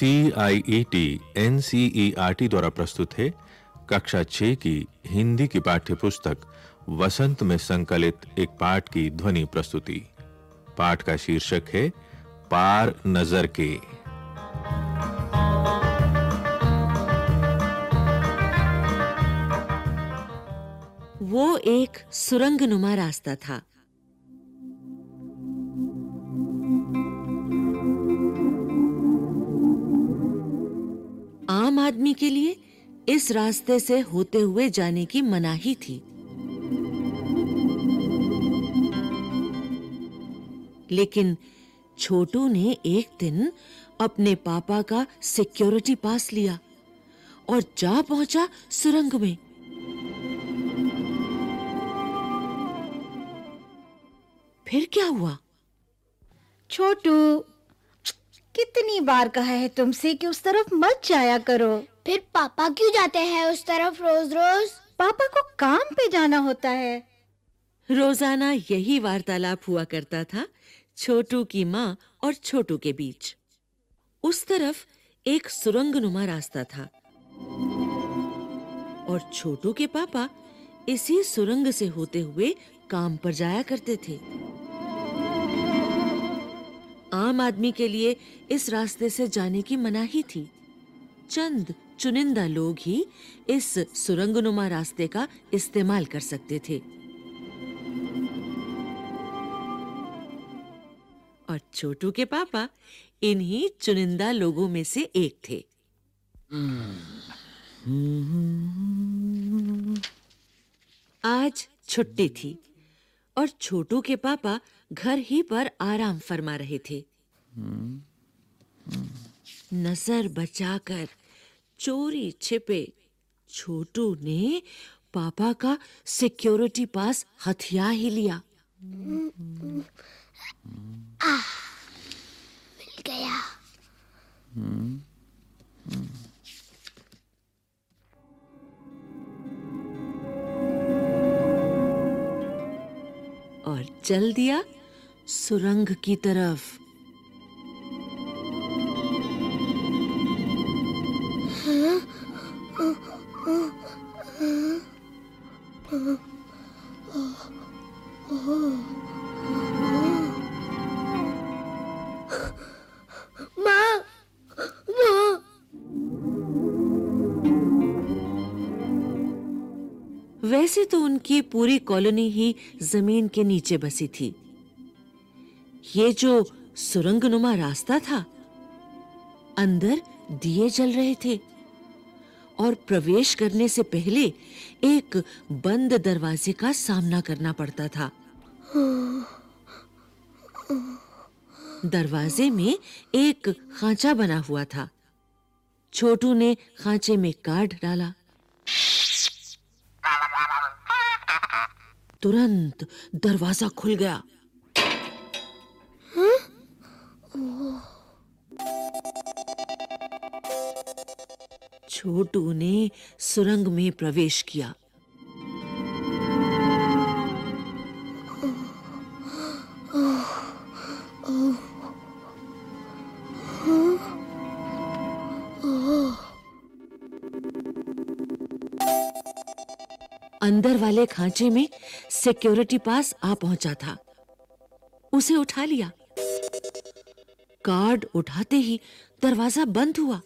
C I E T N C E R T द्वारा प्रस्तुत है कक्षा 6 की हिंदी की पाठ्य पुस्तक वसंत में संकलित एक पाठ की ध्वनि प्रस्तुति। पाठ का शीर्षक है, पार नज़र के। वो एक सुरंगनुमा रास्ता था। आम आदमी के लिए इस रास्ते से होते हुए जाने की मनाही थी। लेकिन छोटू ने एक दिन अपने पापा का सिक्योरिटी पास लिया और जा पहुँचा सुरंग में। फिर क्या हुआ? छोटू कितनी बार कहा है तुमसे कि उस तरफ़ मत जाया करो? फिर पापा क्यों जाते हैं उस तरफ़ रोज रोज पापा को काम पे जाना होता है। रोज़ाना यही वार्तालाप हुआ करता था छोटू की माँ और छोटू के बीच। उस तरफ़ एक सुरंगनुमा रास्ता था। और छोटू के पापा इसी सुरंग से होते हुए काम पर जाया करते थे। आम आदमी के लिए इस रास्ते से जाने की मनाही थी। चंद, चुनिंदा लोग ही इस सुरंगनुमा रास्ते का इस्तेमाल कर सकते थे। और छोटू के पापा इन्हीं चुनिंदा लोगों में से एक थे। आज छुट्टी थी और छोटू के पापा घर ही पर आराम फरमा रहे थे। नज़र बचाकर चोरी छिपे छोटू ने पापा का सिक्योरिटी पास हथिया ही लिया। आ, मिल गया। और चल दिया सुरंग की तरफ़। वैसे तो उनकी पूरी कॉलोनी ही ज़मीन के नीचे बसी थी। ये जो सुरंगनुमा रास्ता था, अंदर दिए जल रहे थे और प्रवेश करने से पहले एक बंद दरवाजे का सामना करना पड़ता था। दरवाजे में एक खांचा बना हुआ था। छोटू ने खांचे में कार्ड डाला। तुरंत दरवाज़ा खुल गया। छोटू ने सुरंग में प्रवेश किया। अंदर वाले खांचे में सिक्योरिटी पास आ पहुँचा था। उसे उठा लिया। कार्ड उठाते ही दरवाज़ा बंद हुआ।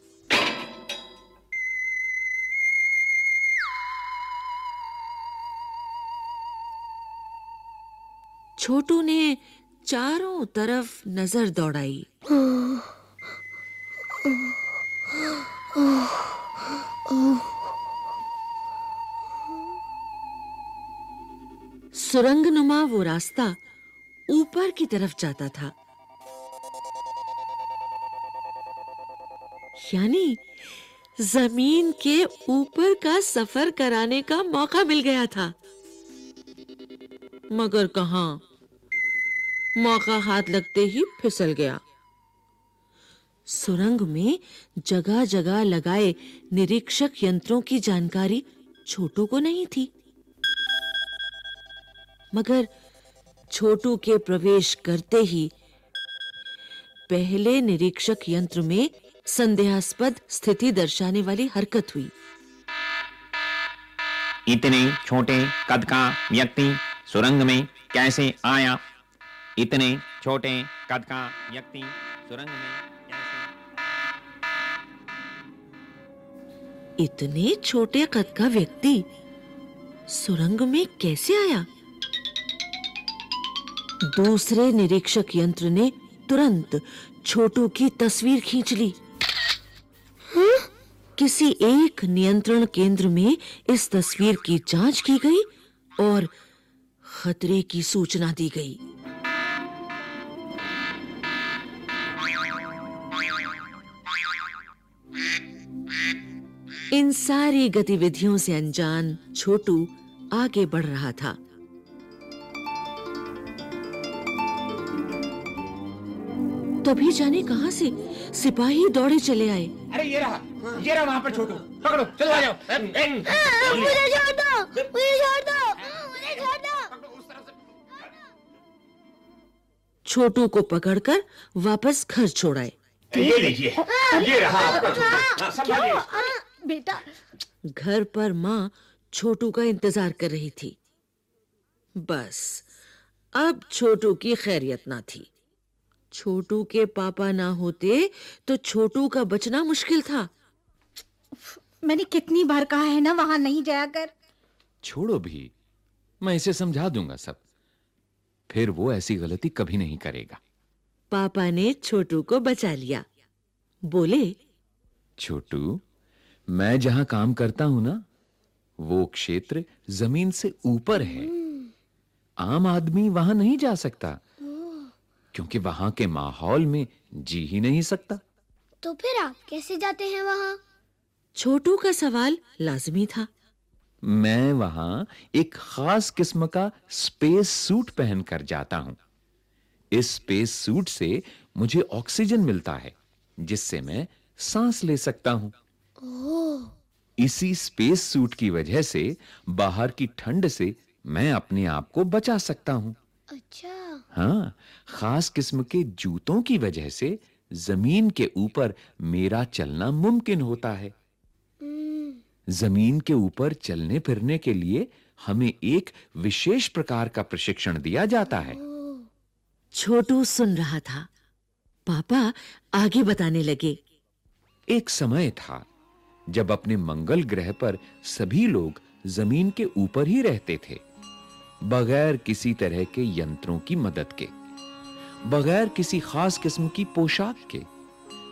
छोटू ने चारों तरफ़ नज़र दौड़ाई। सुरंगनुमा वो रास्ता ऊपर की तरफ़ जाता था। यानी ज़मीन के ऊपर का सफ़र कराने का मौका मिल गया था। मगर कहाँ मौका हाथ लगते ही फिसल गया। सुरंग में जगह-जगह लगाए निरीक्षक यंत्रों की जानकारी छोटू को नहीं थी। मगर छोटू के प्रवेश करते ही पहले निरीक्षक यंत्र में संदेहास्पद स्थिति दर्शाने वाली हरकत हुई। इतने छोटे, कद का व्यक्ति सुरंग में कैसे आया? इतने छोटे कद का व्यक्ति सुरंग में इतने छोटे कद का व्यक्ति सुरंग में कैसे आया? दूसरे निरीक्षक यंत्र ने तुरंत छोटू की तस्वीर खींच ली। किसी एक नियंत्रण केंद्र में इस तस्वीर की जाँच की गई और खतरे की सूचना दी गई। इन सारी गतिविधियों से अनजान छोटू आगे बढ़ रहा था। तभी जाने कहाँ से सिपाही दौड़े चले आए। अरे ये रहा ये रहा वहाँ पर छोटू। पकड़ो चलो आ जाओ। मुझे छोड़ दो मुझे छोड़ दो मुझे छोड़ दो। छोटू को पकड़कर वापस घर छोड़ाए ये लीजिए ये रहा आपका छोटू। हाँ, संभालिए। बेटा। घर पर माँ छोटू का इंतज़ार कर रही थी। बस अब छोटू की खैरियत ना थी। छोटू के पापा ना होते तो छोटू का बचना मुश्किल था। मैंने कितनी बार कहा है ना वहाँ नहीं जाया कर। छोड़ो भी मैं इसे समझा दूँगा सब। फिर वो ऐसी गलती कभी नहीं करेगा। पापा ने छोटू को बचा लिया। बोले छोटू मैं जहाँ काम करता हूँ ना वो क्षेत्र ज़मीन से ऊपर है। आम आदमी वहाँ नहीं जा सकता क्योंकि वहाँ के माहौल में जी ही नहीं सकता। तो फिर आप कैसे जाते हैं वहाँ? छोटू का सवाल लाजमी था। मैं वहाँ एक खास किस्म का स्पेस सूट पहनकर जाता हूँ। इस स्पेस सूट से मुझे ऑक्सीजन मिलता है जिससे मैं सांस ले सकता हूँ। इसी स्पेस सूट की वजह से बाहर की ठंड से मैं अपने आप को बचा सकता हूँ। अच्छा। हाँ खास किस्म के जूतों की वजह से ज़मीन के ऊपर मेरा चलना मुमकिन होता है। ज़मीन के ऊपर चलने फिरने के लिए हमें एक विशेष प्रकार का प्रशिक्षण दिया जाता है। छोटू सुन रहा था। पापा आगे बताने लगे। एक समय था जब अपने मंगल ग्रह पर सभी लोग ज़मीन के ऊपर ही रहते थे बगैर किसी तरह के यंत्रों की मदद के बगैर किसी खास किस्म की पोशाक के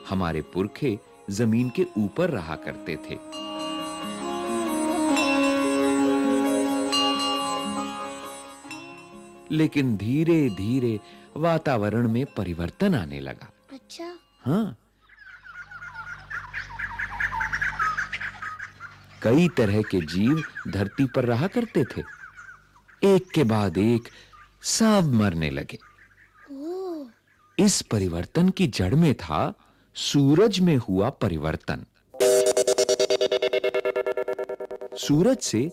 हमारे पुरखे ज़मीन के ऊपर रहा करते थे। लेकिन धीरे धीरे वातावरण में परिवर्तन आने लगा। अच्छा। हाँ। कई तरह के जीव धरती पर रहा करते थे। एक के बाद एक सब मरने लगे। इस परिवर्तन की जड़ में था सूरज में हुआ परिवर्तन। सूरज से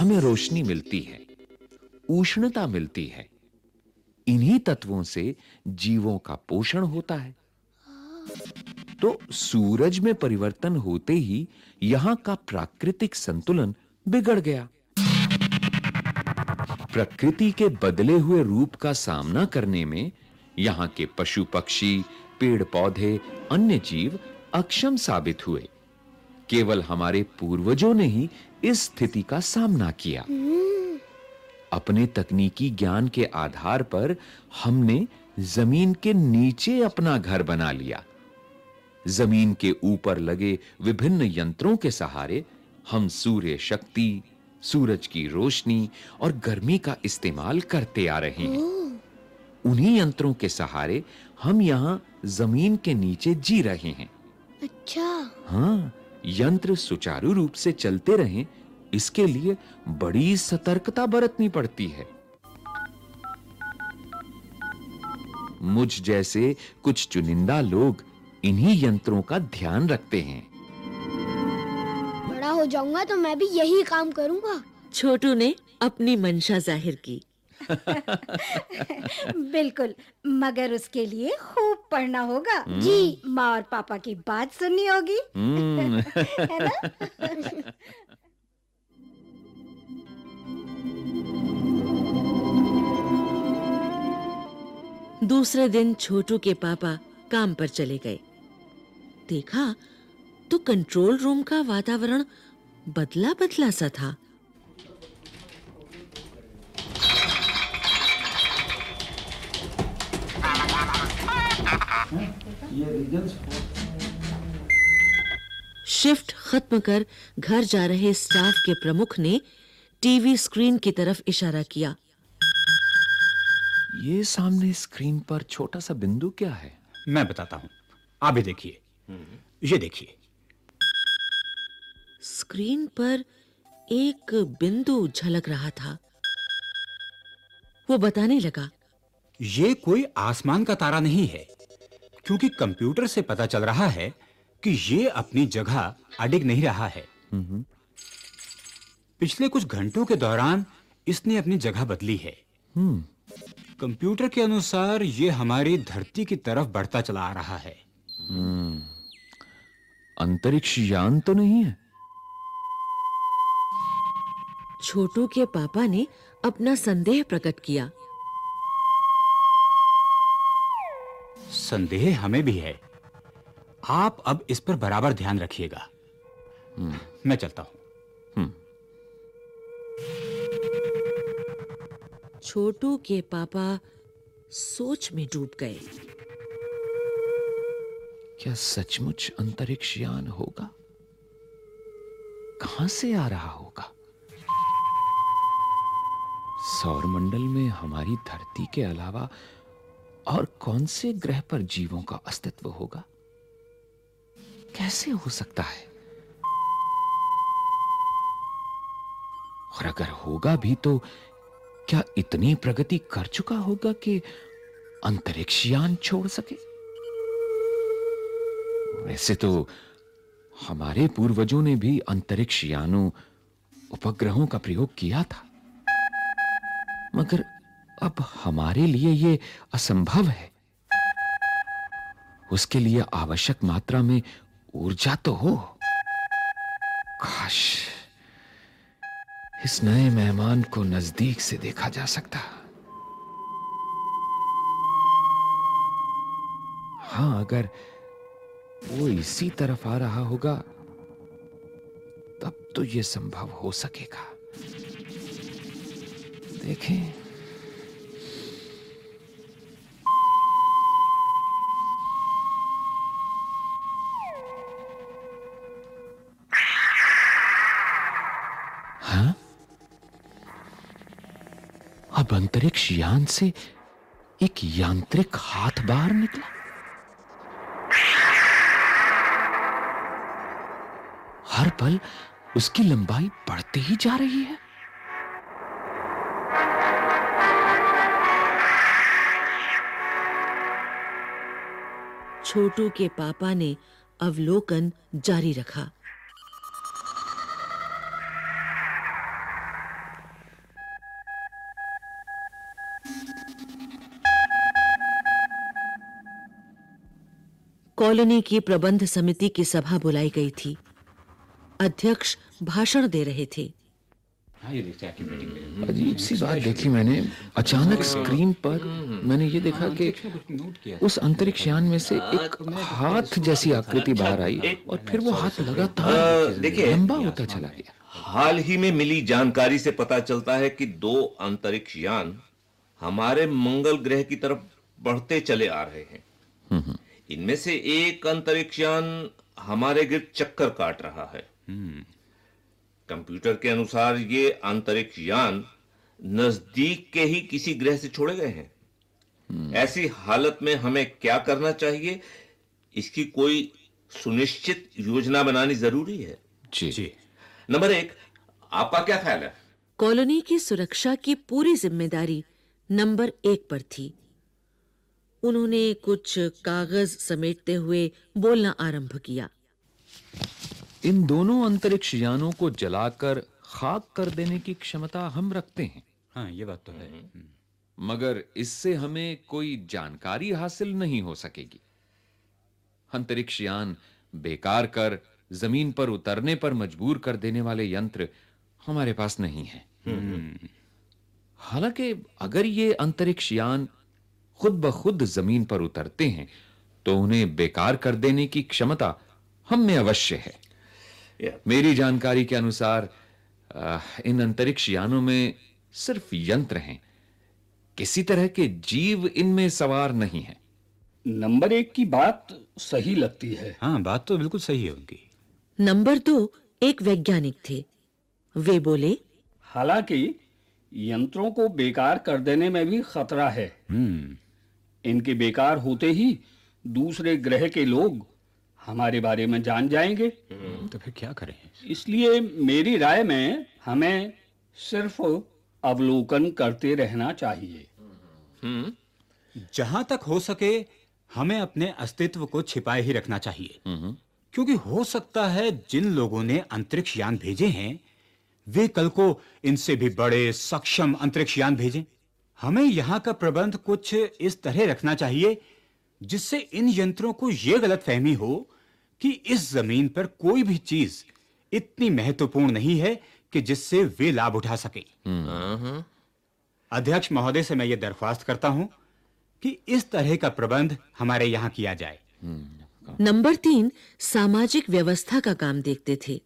हमें रोशनी मिलती है, उष्णता मिलती है। इन्हीं तत्वों से जीवों का पोषण होता है। तो सूरज में परिवर्तन होते ही यहाँ का प्राकृतिक संतुलन बिगड़ गया। प्रकृति के बदले हुए रूप का सामना करने में यहाँ के पशु पक्षी पेड़ पौधे अन्य जीव अक्षम साबित हुए। केवल हमारे पूर्वजों ने ही इस स्थिति का सामना किया। अपने तकनीकी ज्ञान के आधार पर हमने ज़मीन के नीचे अपना घर बना लिया। ज़मीन के ऊपर लगे विभिन्न यंत्रों के सहारे हम सूर्य शक्ति सूरज की रोशनी और गर्मी का इस्तेमाल करते आ रहे हैं। उन्हीं यंत्रों के सहारे हम यहाँ ज़मीन के नीचे जी रहे हैं। अच्छा। हाँ यंत्र सुचारू रूप से चलते रहें इसके लिए बड़ी सतर्कता बरतनी पड़ती है। मुझ जैसे कुछ चुनिंदा लोग इन्हीं यंत्रों का ध्यान रखते हैं। बड़ा हो जाऊँगा तो मैं भी यही काम करूँगा। छोटू ने अपनी मंशा ज़ाहिर की। बिल्कुल मगर उसके लिए खूब पढ़ना होगा। जी माँ और पापा की बात सुननी होगी। हम्म, है ना? दूसरे दिन छोटू के पापा काम पर चले गए। देखा तो कंट्रोल रूम का वातावरण बदला बदला सा था। शिफ्ट खत्म कर घर जा रहे स्टाफ के प्रमुख ने टीवी स्क्रीन की तरफ़ इशारा किया। ये सामने स्क्रीन पर छोटा सा बिंदु क्या है? मैं बताता हूँ। आप भी देखिए। ये देखिए। स्क्रीन पर एक बिंदु झलक रहा था। वो बताने लगा। ये कोई आसमान का तारा नहीं है क्योंकि कंप्यूटर से पता चल रहा है कि ये अपनी जगह अडिग नहीं रहा है। पिछले कुछ घंटों के दौरान इसने अपनी जगह बदली है। कंप्यूटर के अनुसार ये हमारी धरती की तरफ़ बढ़ता चला आ रहा है। अंतरिक्ष यान तो नहीं है। छोटू के पापा ने अपना संदेह प्रकट किया। संदेह हमें भी है। आप अब इस पर बराबर ध्यान रखिएगा। मैं चलता हूँ। छोटू के पापा सोच में डूब गए। क्या सचमुच अंतरिक्ष यान होगा? कहाँ से आ रहा होगा? सौरमंडल में हमारी धरती के अलावा और कौन से ग्रह पर जीवों का अस्तित्व होगा? कैसे हो सकता है? और अगर होगा भी तो क्या इतनी प्रगति कर चुका होगा कि अंतरिक्ष यान छोड़ सके? वैसे तो हमारे पूर्वजों ने भी अंतरिक्ष यानों, उपग्रहों का प्रयोग किया था। मगर अब हमारे लिए ये असंभव है। उसके लिए आवश्यक मात्रा में ऊर्जा तो हो। काश इस नए मेहमान को नज़दीक से देखा जा सकता। हाँ, अगर वो इसी तरफ़ आ रहा होगा, तब तो ये संभव हो सकेगा। देखें। हाँ? अब अंतरिक्ष यान से एक यांत्रिक हाथ बाहर निकला। हर पल उसकी लंबाई बढ़ती ही जा रही है। छोटू के पापा ने अवलोकन जारी रखा। कॉलोनी की प्रबंध समिति की सभा बुलाई गई थी। अध्यक्ष भाषण दे रहे थे। अजीब सी बात देखी मैंने। अचानक स्क्रीन पर मैंने ये देखा कि उस अंतरिक्ष यान में से एक हाथ जैसी आकृति बाहर आई और फिर वो हाथ लगातार लंबा होता चला गया। हाल ही में मिली जानकारी से पता चलता है कि दो अंतरिक्ष यान हमारे मंगल ग्रह की तरफ़ बढ़ते चले आ रहे हैं। इनमें से एक अंतरिक्ष यान हमारे गिर चक्कर काट रहा है। कंप्यूटर के अनुसार ये अंतरिक्ष यान नज़दीक के ही किसी ग्रह से छोड़े गए हैं। ऐसी हालत में हमें क्या करना चाहिए? इसकी कोई सुनिश्चित योजना बनानी ज़रूरी है। जी। जी। नंबर एक आपका क्या ख्याल है? कॉलोनी की सुरक्षा की पूरी ज़िम्मेदारी नंबर एक पर थी। उन्होंने कुछ कागज़ समेटते हुए बोलना आरंभ किया। इन दोनों अंतरिक्ष यानों को जलाकर खाक कर देने की क्षमता हम रखते हैं। हाँ ये बात तो है। हम्म। मगर इससे हमें कोई जानकारी हासिल नहीं हो सकेगी। अंतरिक्ष यान बेकार कर ज़मीन पर उतरने पर मजबूर कर देने वाले यंत्र हमारे पास नहीं है। हालाँकि अगर ये अंतरिक्ष यान खुद ब खुद ज़मीन पर उतरते हैं तो उन्हें बेकार कर देने की क्षमता हम में अवश्य है। Yeah. मेरी जानकारी के अनुसार इन अंतरिक्ष यानों में सिर्फ़ यंत्र हैं। किसी तरह के जीव इनमें सवार नहीं है। नंबर एक की बात सही लगती है। हाँ बात तो बिल्कुल सही है उनकी। नंबर दो एक वैज्ञानिक थे। वे बोले हालाँकि यंत्रों को बेकार कर देने में भी खतरा है। हम्म। इनके बेकार होते ही दूसरे ग्रह के लोग हमारे बारे में जान जाएँगे। तो फिर क्या करें? इसलिए मेरी राय में हमें सिर्फ़ अवलोकन करते रहना चाहिए। जहाँ तक हो सके हमें अपने अस्तित्व को छिपाए ही रखना चाहिए। क्योंकि हो सकता है जिन लोगों ने अंतरिक्ष यान भेजे हैं वे कल को इनसे भी बड़े सक्षम अंतरिक्ष यान भेजें। हमें यहाँ का प्रबंध कुछ इस तरह रखना चाहिए जिससे इन यंत्रों को यह गलत फहमी हो कि इस ज़मीन पर कोई भी चीज़ इतनी महत्वपूर्ण नहीं है कि जिससे वे लाभ उठा सके। अध्यक्ष महोदय से मैं ये दरख्वास्त करता हूँ कि इस तरह का प्रबंध हमारे यहाँ किया जाए। नंबर तीन सामाजिक व्यवस्था का काम देखते थे।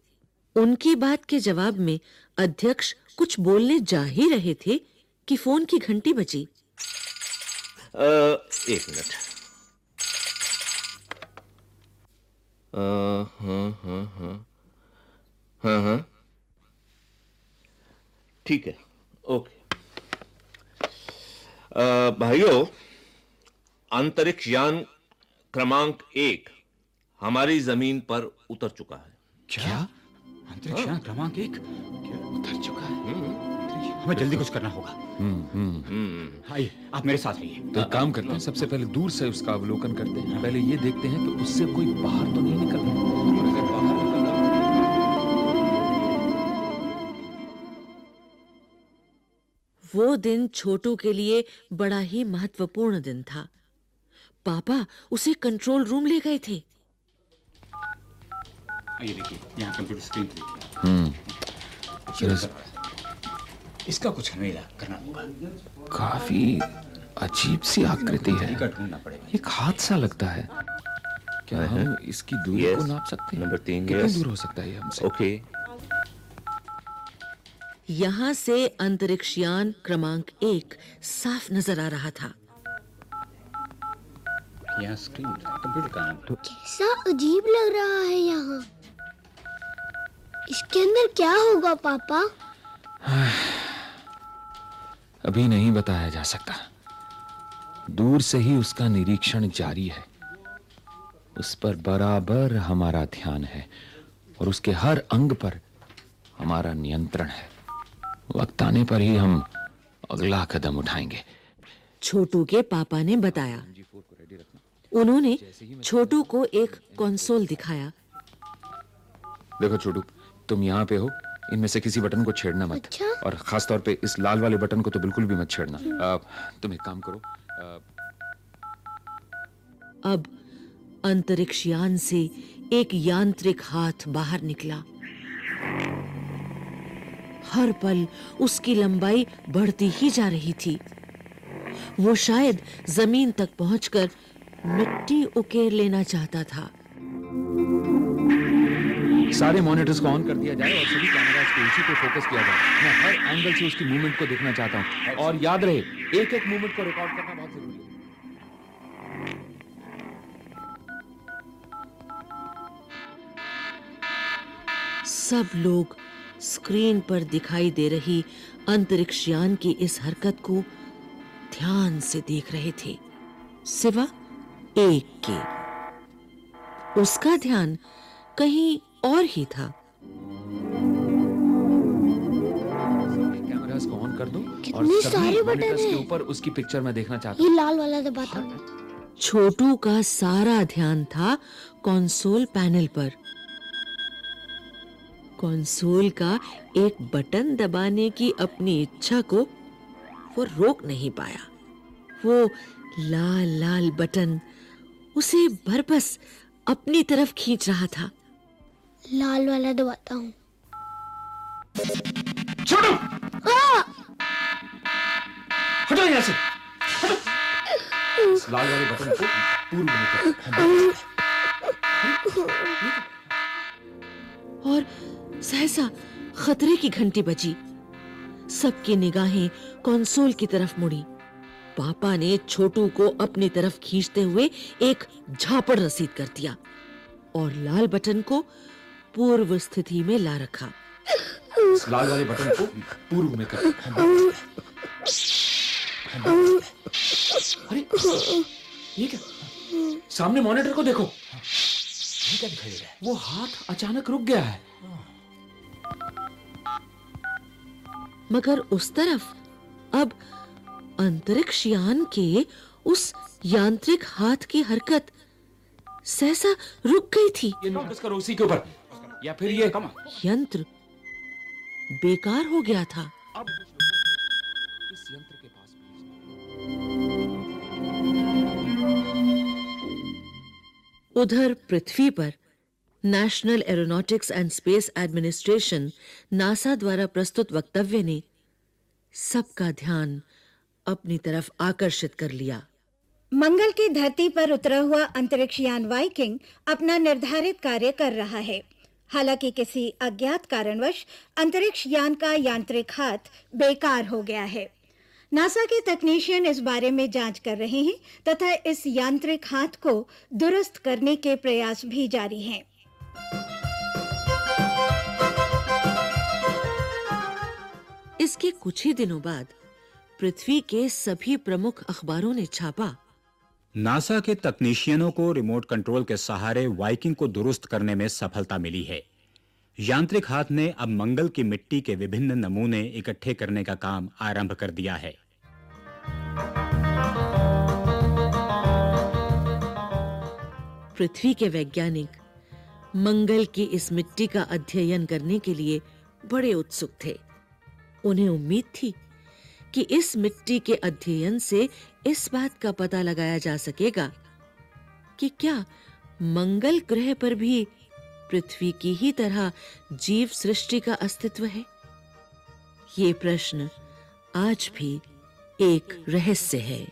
उनकी बात के जवाब में अध्यक्ष कुछ बोलने जा ही रहे थे कि फ़ोन की घंटी बजी। अ, एक मिनट। हाँ हाँ हाँ हाँ हाँ ठीक है ओके। भाइयों अंतरिक्ष यान क्रमांक एक हमारी ज़मीन पर उतर चुका है। क्या? अंतरिक्ष यान क्रमांक एक? है हमें जल्दी कुछ करना होगा। आइए आप मेरे साथ आइए। तो एक काम करते हैं सबसे पहले दूर से उसका अवलोकन करते हैं। पहले ये देखते हैं कि उससे कोई बाहर तो नहीं निकल रहा। और अगर बाहर निकल रहा वो दिन छोटू के लिए बड़ा ही महत्वपूर्ण दिन था। पापा उसे कंट्रोल रूम ले गए थे। आइए देखिए यहाँ कंप्यूटर स्क्रीन पे देखिए। इसका कुछ हमें करना होगा। काफ़ी अजीब सी आकृति है। एक हाथ सा लगता है। क्या? हम इसकी दूरी Yes. को नाप सकते हैं? नंबर तीन, कितनी दूर हो सकता है ये हमसे? ओके यहाँ से अंतरिक्ष यान क्रमांक एक साफ़ नज़र आ रहा था। यहाँ स्क्रीन कंप्यूटर का कैसा अजीब लग रहा है यहाँ। इसके अंदर क्या होगा पापा? अभी नहीं बताया जा सकता। दूर से ही उसका निरीक्षण जारी है। उस पर बराबर हमारा ध्यान है और उसके हर अंग पर हमारा नियंत्रण है। वक्त आने पर ही हम अगला कदम उठाएँगे। छोटू के पापा ने बताया। उन्होंने छोटू को एक कंसोल दिखाया। देखो छोटू तुम यहाँ पे हो। इनमें से किसी बटन को छेड़ना मत। अच्छा? और खास तौर पे इस लाल वाले बटन को तो बिल्कुल भी मत छेड़ना। आ, तुम एक काम करो। आ, अब अंतरिक्ष यान से एक यांत्रिक हाथ बाहर निकला। हर पल उसकी लंबाई बढ़ती ही जा रही थी। वो शायद ज़मीन तक पहुंचकर मिट्टी उकेर लेना चाहता था। सारे मॉनिटर्स को ऑन कर दिया जाए और सभी कैमरास को उसी पे फोकस किया जाए। मैं हर एंगल से उसकी मूवमेंट को देखना चाहता हूँ। और याद रहे एक एक मूवमेंट को रिकॉर्ड करना बहुत ज़रूरी है। सब लोग स्क्रीन पर दिखाई दे रही अंतरिक्ष यान की इस हरकत को ध्यान से देख रहे थे। सिवा एक के। उसका ध्यान कहीं और ही था। कैमरास को ऑन कर दो और सभी सारे बटन के ऊपर उसकी पिक्चर मैं देखना चाहता ये लाल वाला दबाता छोटू का सारा ध्यान था कंसोल पैनल पर। कंसोल का एक बटन दबाने की अपनी इच्छा को को रोक नहीं पाया। वो लाल लाल बटन उसे बरबस अपनी तरफ़ खींच रहा था। लाल वाला दबाता हूँ। छोटू हटो यहाँ से। हटो। लाल वाले बटन को और सहसा खतरे की घंटी बजी। सबकी निगाहें कंसोल की तरफ़ मुड़ी। पापा ने छोटू को अपनी तरफ़ खींचते हुए एक झापड़ रसीद कर दिया। और लाल बटन को पूर्व स्थिति में ला रखा। इस लाल वाले बटन को पूर्व में करो। अरे ये क्या? सामने मॉनिटर को देखो। ये क्या दिखाई दे रहा है वो हाथ अचानक रुक गया है। मगर उस तरफ़ अब अंतरिक्ष यान के उस यांत्रिक हाथ की हरकत सहसा रुक गई थी। ये नोटिस करो उसी के ऊपर। या फिर ये यंत्र बेकार हो गया था। अब इस यंत्र के पास उधर पृथ्वी पर National Aeronautics and Space Administration NASA द्वारा प्रस्तुत वक्तव्य ने सबका ध्यान अपनी तरफ़ आकर्षित कर लिया। मंगल की धरती पर उतरा हुआ अंतरिक्ष यान वाइकिंग अपना निर्धारित कार्य कर रहा है। हालाँकि किसी अज्ञात कारणवश अंतरिक्ष यान का यांत्रिक हाथ बेकार हो गया है। नासा के तकनीशियन इस बारे में जाँच कर रहे हैं तथा इस यांत्रिक हाथ को दुरुस्त करने के प्रयास भी जारी हैं। इसके कुछ ही दिनों बाद पृथ्वी के सभी प्रमुख अखबारों ने छापा नासा के तकनीशियनों को रिमोट कंट्रोल के सहारे वाइकिंग को दुरुस्त करने में सफलता मिली है। यांत्रिक हाथ ने अब मंगल की मिट्टी के विभिन्न नमूने इकट्ठे करने का काम आरंभ कर दिया है। पृथ्वी के वैज्ञानिक मंगल की इस मिट्टी का अध्ययन करने के लिए बड़े उत्सुक थे। उन्हें उम्मीद थी कि इस मिट्टी के अध्ययन से इस बात का पता लगाया जा सकेगा कि क्या मंगल ग्रह पर भी पृथ्वी की ही तरह जीव सृष्टि का अस्तित्व है? ये प्रश्न आज भी एक रहस्य है।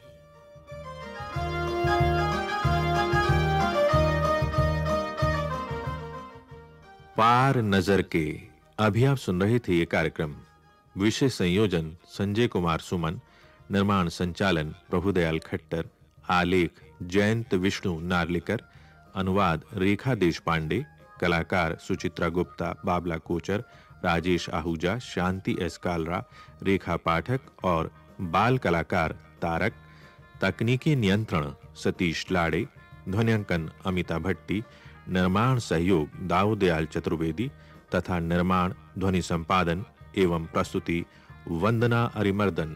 पार नज़र के, अभी आप सुन रहे थे ये कार्यक्रम विषय संयोजन, संजय कुमार सुमन निर्माण संचालन, प्रभुदयाल खट्टर, आलेख, जयंत विष्णु नार्लिकर, अनुवाद रेखा देश पांडे कलाकार सुचित्रा गुप्ता, बाबला कोचर, राजेश आहूजा, शांति एस कालरा, रेखा पाठक और बाल कलाकार तारक, तकनीकी नियंत्रण सतीश लाड़े, ध्वनियांकन अमिता भट्टी, निर्माण सहयोग दाऊदयाल चतुर्वेदी तथा निर्माण ध्वनि संपादन एवं प्रस्तुति वंदना अरिमर्दन।